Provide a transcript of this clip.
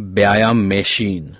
व्यायाम मशीन